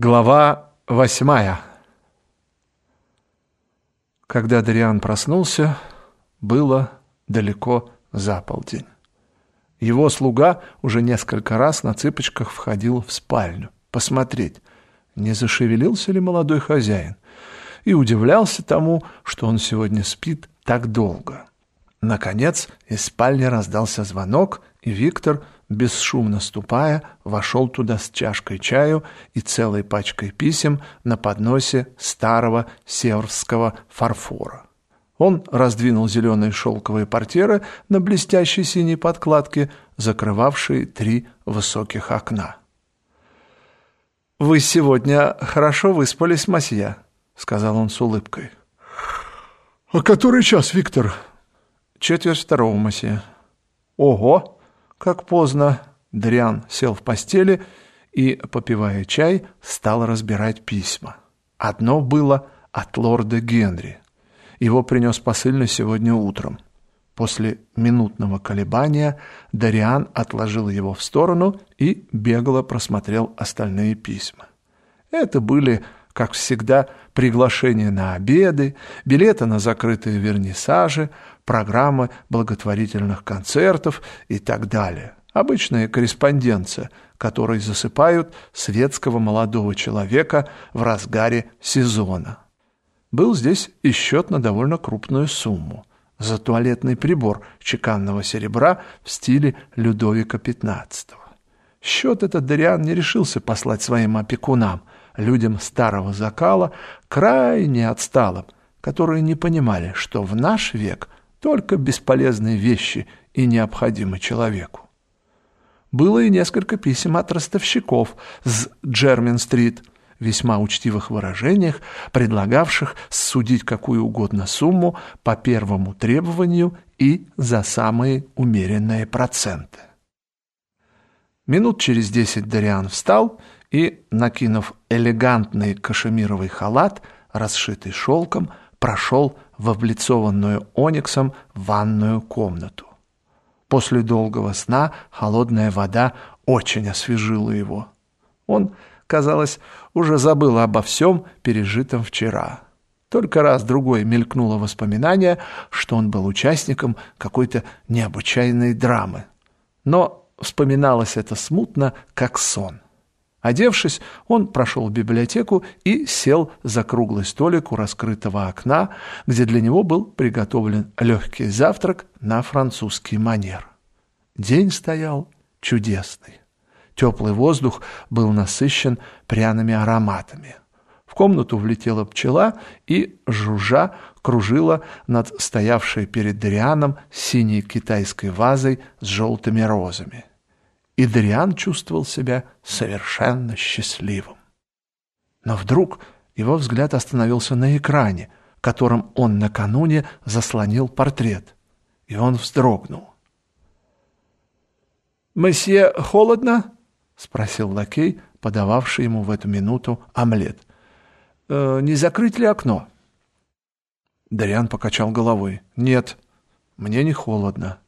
Глава восьмая Когда Дариан проснулся, было далеко за полдень. Его слуга уже несколько раз на цыпочках входил в спальню, посмотреть, не зашевелился ли молодой хозяин, и удивлялся тому, что он сегодня спит так долго. Наконец из спальни раздался звонок, и Виктор – бесшумно ступая, вошел туда с чашкой чаю и целой пачкой писем на подносе старого северского фарфора. Он раздвинул зеленые шелковые портьеры на блестящей синей подкладке, закрывавшие три высоких окна. «Вы сегодня хорошо выспались, масья», — сказал он с улыбкой. «А который час, Виктор?» «Четверть второго, масья». «Ого!» Как поздно, Дриан сел в постели и, попивая чай, стал разбирать письма. Одно было от лорда Генри. Его принес посыльный сегодня утром. После минутного колебания Дариан отложил его в сторону и бегло просмотрел остальные письма. Это были, как всегда, приглашения на обеды, билеты на закрытые вернисажи, программы благотворительных концертов и так далее. Обычная корреспонденция, которой засыпают светского молодого человека в разгаре сезона. Был здесь и счет на довольно крупную сумму за туалетный прибор чеканного серебра в стиле Людовика XV. Счет этот Дариан не решился послать своим опекунам, людям старого закала, крайне отсталым, которые не понимали, что в наш век – только бесполезные вещи и необходимы человеку. Было и несколько писем от ростовщиков с Джермин-стрит, весьма учтивых выражениях, предлагавших судить какую угодно сумму по первому требованию и за самые умеренные проценты. Минут через десять Дариан встал и, накинув элегантный кашемировый халат, расшитый шелком, прошел в облицованную ониксом ванную комнату. После долгого сна холодная вода очень освежила его. Он, казалось, уже забыл обо всем пережитом вчера. Только раз-другой мелькнуло воспоминание, что он был участником какой-то необычайной драмы. Но вспоминалось это смутно, как сон. Одевшись, он прошел в библиотеку и сел за круглый столик у раскрытого окна, где для него был приготовлен легкий завтрак на французский манер. День стоял чудесный. Теплый воздух был насыщен пряными ароматами. В комнату влетела пчела и, жужжа, кружила над стоявшей перед Дарианом синей китайской вазой с желтыми розами и Дриан чувствовал себя совершенно счастливым. Но вдруг его взгляд остановился на экране, которым он накануне заслонил портрет, и он вздрогнул. «Месье, холодно?» — спросил лакей, подававший ему в эту минуту омлет. «Э, «Не закрыть ли окно?» Дариан покачал головой. «Нет, мне не холодно».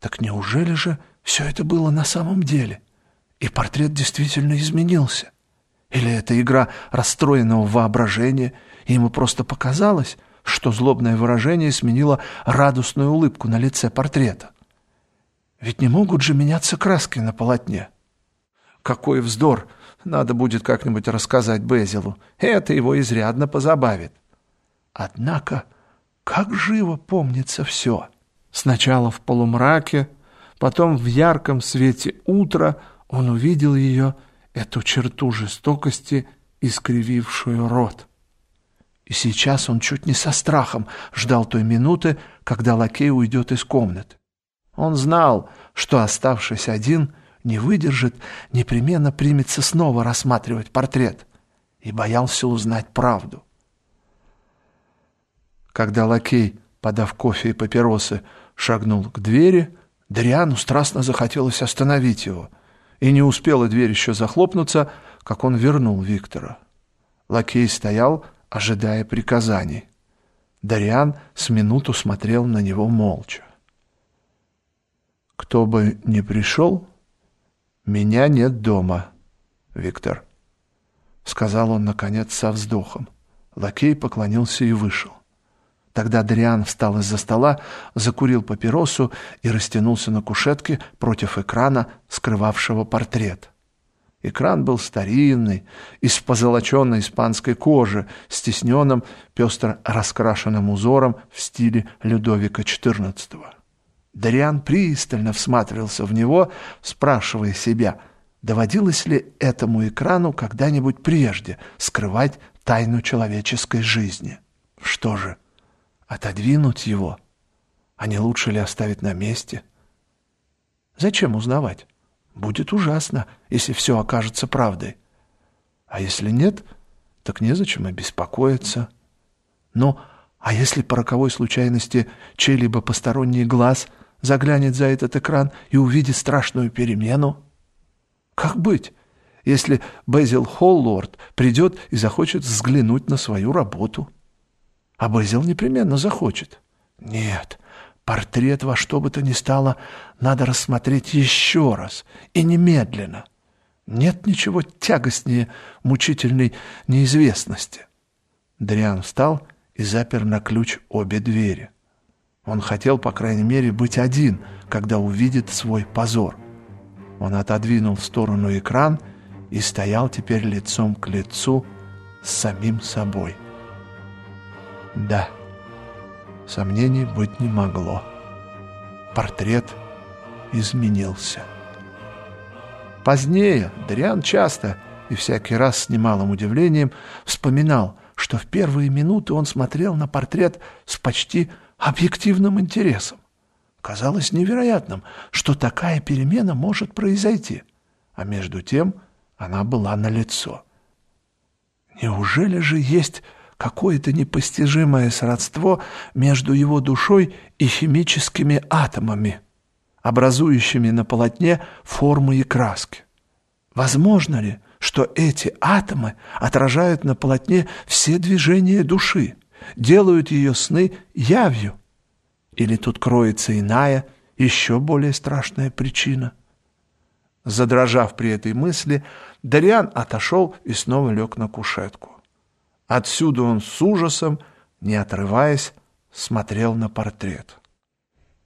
«Так неужели же все это было на самом деле, и портрет действительно изменился. Или это игра расстроенного воображения, и ему просто показалось, что злобное выражение сменило радостную улыбку на лице портрета. Ведь не могут же меняться краски на полотне. Какой вздор! Надо будет как-нибудь рассказать Безилу. Это его изрядно позабавит. Однако, как живо помнится все. Сначала в полумраке, Потом в ярком свете утра он увидел ее, эту черту жестокости, искривившую рот. И сейчас он чуть не со страхом ждал той минуты, когда лакей уйдет из комнаты. Он знал, что, оставшись один, не выдержит, непременно примется снова рассматривать портрет, и боялся узнать правду. Когда лакей, подав кофе и папиросы, шагнул к двери, Дриану страстно захотелось остановить его, и не успела дверь еще захлопнуться, как он вернул Виктора. Лакей стоял, ожидая приказаний. Дариан с минуту смотрел на него молча. «Кто бы ни пришел, меня нет дома, Виктор». сказал он, наконец, со вздохом. Лакей поклонился и вышел. Тогда Дриан встал из-за стола, закурил папиросу и растянулся на кушетке против экрана, скрывавшего портрет. Экран был старинный, из позолоченной испанской кожи, с тисненным, пестро раскрашенным узором в стиле Людовика XIV. Дариан пристально всматривался в него, спрашивая себя, доводилось ли этому экрану когда-нибудь прежде скрывать тайну человеческой жизни. Что же, отодвинуть его? А не лучше ли оставить на месте? Зачем узнавать? Будет ужасно, если все окажется правдой. А если нет, так незачем и беспокоиться. Но а если по роковой случайности чей-либо посторонний глаз заглянет за этот экран и увидит страшную перемену? Как быть, если Безил Холлорд придет и захочет взглянуть на свою работу? Безил непременно захочет. Нет, портрет во что бы то ни стало надо рассмотреть еще раз и немедленно. Нет ничего тягостнее мучительной неизвестности. Дриан встал и запер на ключ обе двери. Он хотел, по крайней мере, быть один, когда увидит свой позор. Он отодвинул в сторону экран и стоял теперь лицом к лицу с самим собой. Да, сомнений быть не могло. Портрет изменился. Позднее Дриан часто и всякий раз с немалым удивлением вспоминал, что в первые минуты он смотрел на портрет с почти объективным интересом. Казалось невероятным, что такая перемена может произойти, а между тем она была налицо. Неужели же есть какое-то непостижимое сродство между его душой и химическими атомами, образующими на полотне формы и краски? Возможно ли, что эти атомы отражают на полотне все движения души, делают ее сны явью? Или тут кроется иная, еще более страшная причина? Задрожав при этой мысли, Дариан отошел и снова лег на кушетку. Отсюда он с ужасом, не отрываясь, смотрел на портрет.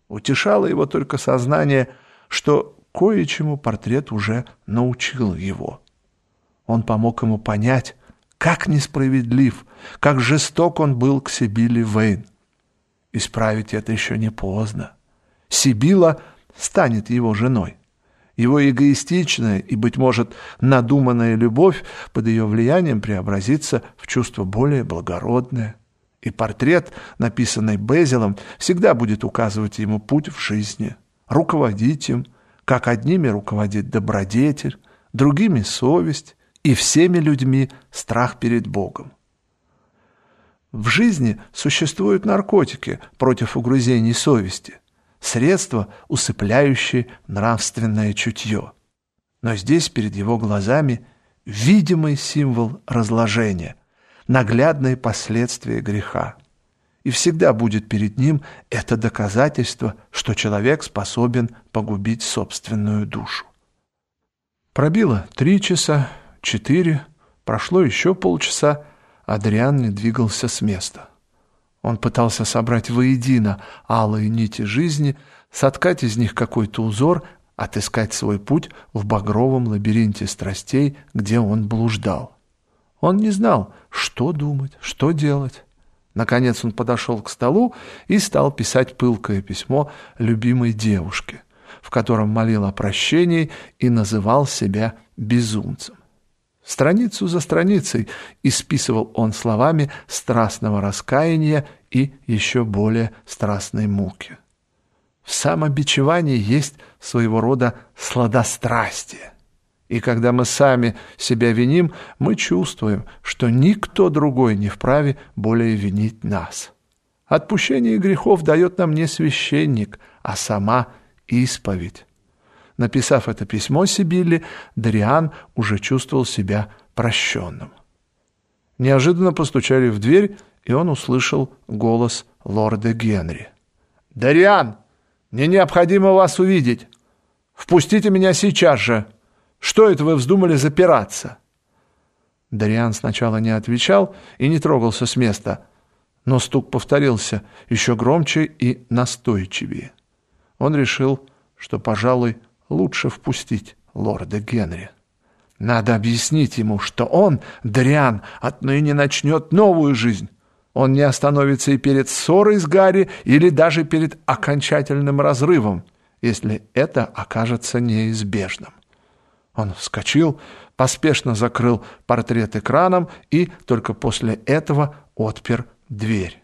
Утешало его только сознание, что кое-чему портрет уже научил его. Он помог ему понять, как несправедлив, как жесток он был к Сибиле Вейн. Исправить это еще не поздно. Сибила станет его женой. Его эгоистичная и, быть может, надуманная любовь под ее влиянием преобразится в чувство более благородное. И портрет, написанный Безелом, всегда будет указывать ему путь в жизни, руководить им, как одними руководит добродетель, другими — совесть, и всеми людьми страх перед Богом. В жизни существуют наркотики против угрызений совести, средство, усыпляющее нравственное чутье. Но здесь перед его глазами видимый символ разложения, наглядные последствия греха. И всегда будет перед ним это доказательство, что человек способен погубить собственную душу. Пробило три часа, четыре, прошло еще полчаса, Адриан не двигался с места. Он пытался собрать воедино алые нити жизни, соткать из них какой-то узор, отыскать свой путь в багровом лабиринте страстей, где он блуждал. Он не знал, что думать, что делать. Наконец он подошел к столу и стал писать пылкое письмо любимой девушке, в котором молил о прощении и называл себя безумцем. Страницу за страницей исписывал он словами страстного раскаяния и еще более страстной муки. В самобичевании есть своего рода сладострастие. И когда мы сами себя виним, мы чувствуем, что никто другой не вправе более винить нас. Отпущение грехов дает нам не священник, а сама исповедь. Написав это письмо Сибилле, Дариан уже чувствовал себя прощенным. Неожиданно постучали в дверь, и он услышал голос лорда Генри. «Дариан, мне необходимо вас увидеть. Впустите меня сейчас же. Что это вы вздумали запираться?» Дариан сначала не отвечал и не трогался с места, но стук повторился еще громче и настойчивее. Он решил, что, пожалуй, лучше впустить лорда Генри. Надо объяснить ему, что он, Дариан, отныне начнет новую жизнь. Он не остановится и перед ссорой с Гарри или даже перед окончательным разрывом, если это окажется неизбежным. Он вскочил, поспешно закрыл портрет экраном и только после этого отпер дверь.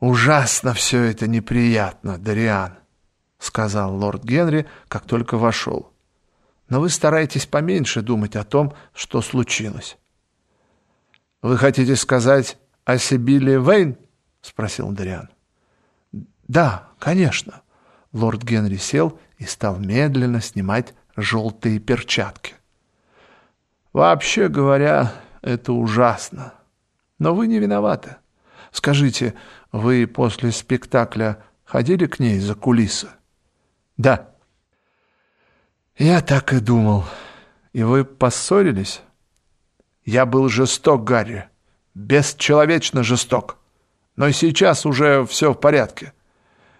«Ужасно все это неприятно, Дариан», — сказал лорд Генри, как только вошел но вы стараетесь поменьше думать о том, что случилось. «Вы хотите сказать о Сибиле Вейн?» — спросил Дариан. «Да, конечно». Лорд Генри сел и стал медленно снимать желтые перчатки. «Вообще говоря, это ужасно. Но вы не виноваты. Скажите, вы после спектакля ходили к ней за кулисы?» «Да». «Я так и думал. И вы поссорились?» «Я был жесток, Гарри. Бесчеловечно жесток. Но сейчас уже все в порядке.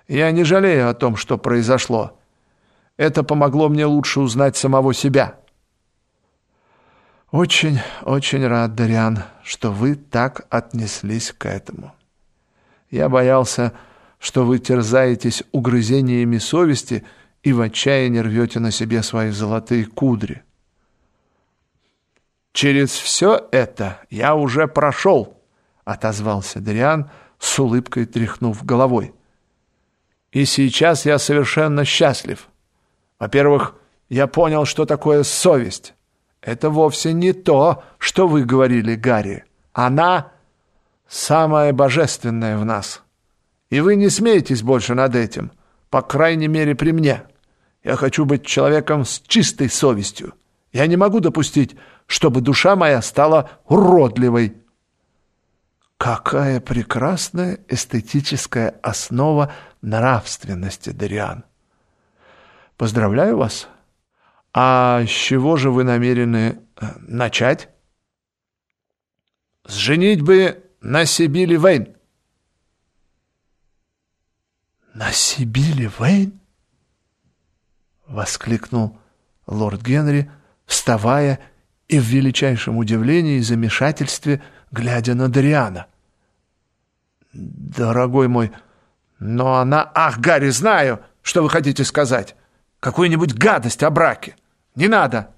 Я не жалею о том, что произошло. Это помогло мне лучше узнать самого себя». «Очень, очень рад, Дариан, что вы так отнеслись к этому. Я боялся, что вы терзаетесь угрызениями совести и в отчаянии рвете на себе свои золотые кудри. «Через все это я уже прошел», — отозвался Дриан, с улыбкой тряхнув головой. «И сейчас я совершенно счастлив. Во-первых, я понял, что такое совесть. Это вовсе не то, что вы говорили, Гарри. Она — самая божественная в нас. И вы не смеетесь больше над этим, по крайней мере при мне». Я хочу быть человеком с чистой совестью. Я не могу допустить, чтобы душа моя стала уродливой. Какая прекрасная эстетическая основа нравственности, Дариан. Поздравляю вас. А с чего же вы намерены э, начать? С женитьбы на Сибили Вейн. На Сибили Вейн? — воскликнул лорд Генри, вставая и в величайшем удивлении и замешательстве, глядя на Дариана. «Дорогой мой, но она... Ах, Гарри, знаю, что вы хотите сказать. Какую-нибудь гадость о браке. Не надо.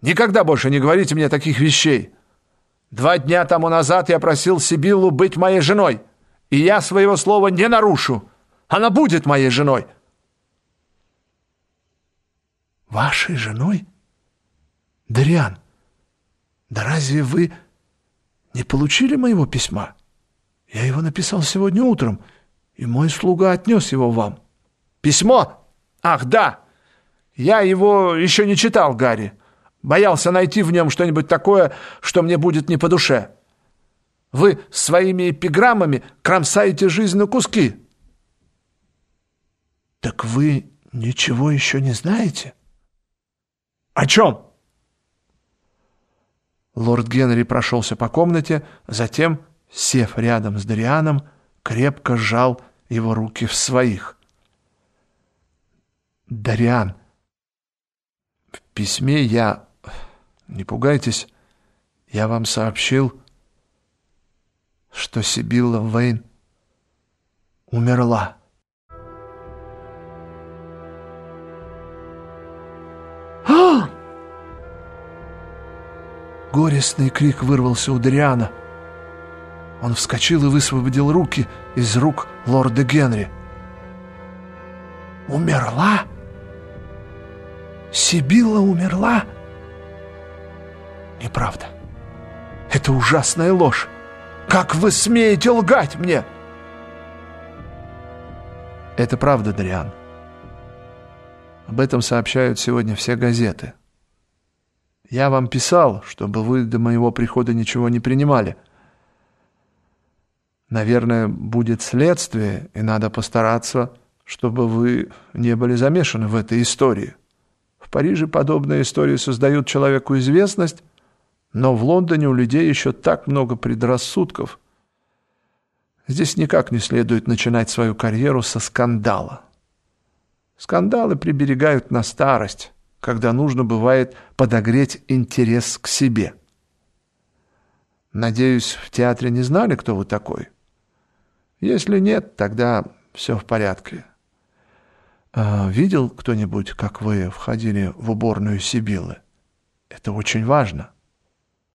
Никогда больше не говорите мне таких вещей. Два дня тому назад я просил Сибиллу быть моей женой, и я своего слова не нарушу. Она будет моей женой». Вашей женой? Дариан, да разве вы не получили моего письма? Я его написал сегодня утром, и мой слуга отнес его вам. Письмо? Ах, да! Я его еще не читал, Гарри. Боялся найти в нем что-нибудь такое, что мне будет не по душе. Вы своими эпиграммами кромсаете жизнь на куски. Так вы ничего еще не знаете? «О чем?» Лорд Генри прошелся по комнате, затем, сев рядом с Дарианом, крепко сжал его руки в своих. «Дариан, в письме я... Не пугайтесь, я вам сообщил, что Сибилла Вейн умерла». Горестный крик вырвался у Дариана. Он вскочил и высвободил руки из рук лорда Генри. «Умерла? Сибилла умерла?» «Неправда. Это ужасная ложь. Как вы смеете лгать мне?» «Это правда, Дариан. Об этом сообщают сегодня все газеты». Я вам писал, чтобы вы до моего прихода ничего не принимали. Наверное, будет следствие, и надо постараться, чтобы вы не были замешаны в этой истории. В Париже подобные истории создают человеку известность, Но в Лондоне у людей еще так много предрассудков. Здесь никак не следует начинать свою карьеру со скандала. Скандалы приберегают на старость, когда нужно бывает подогреть интерес к себе. Надеюсь, в театре не знали, кто вы такой? Если нет, тогда все в порядке. А видел кто-нибудь, как вы входили в уборную Сибилы? Это очень важно.